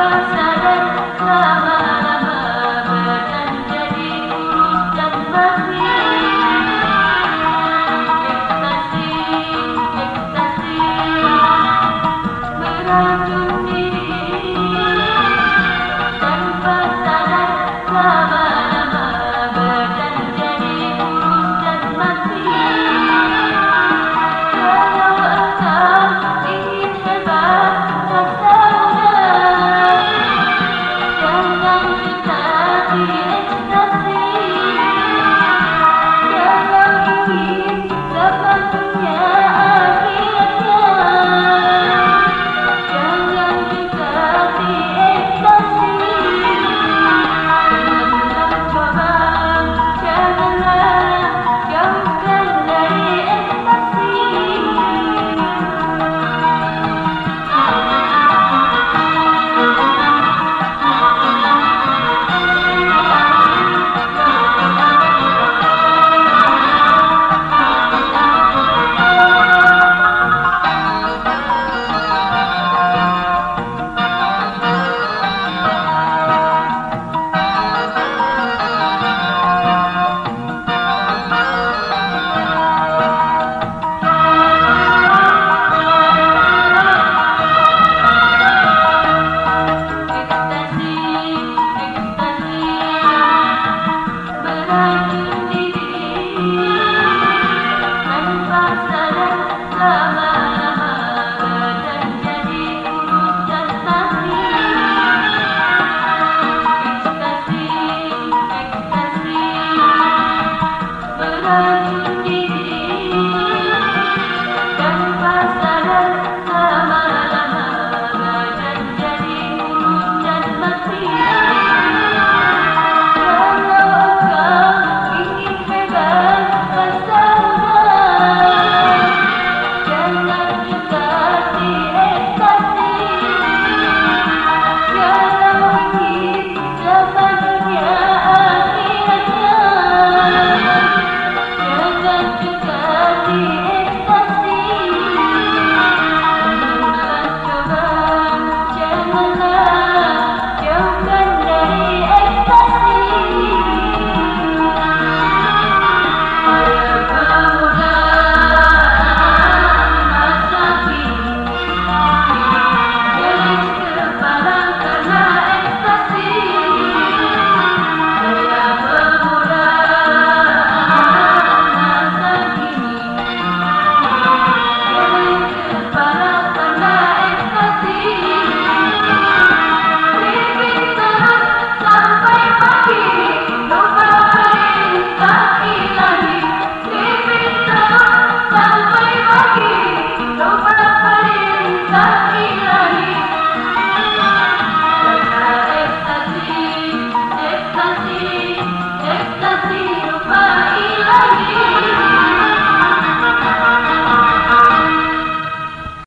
sadar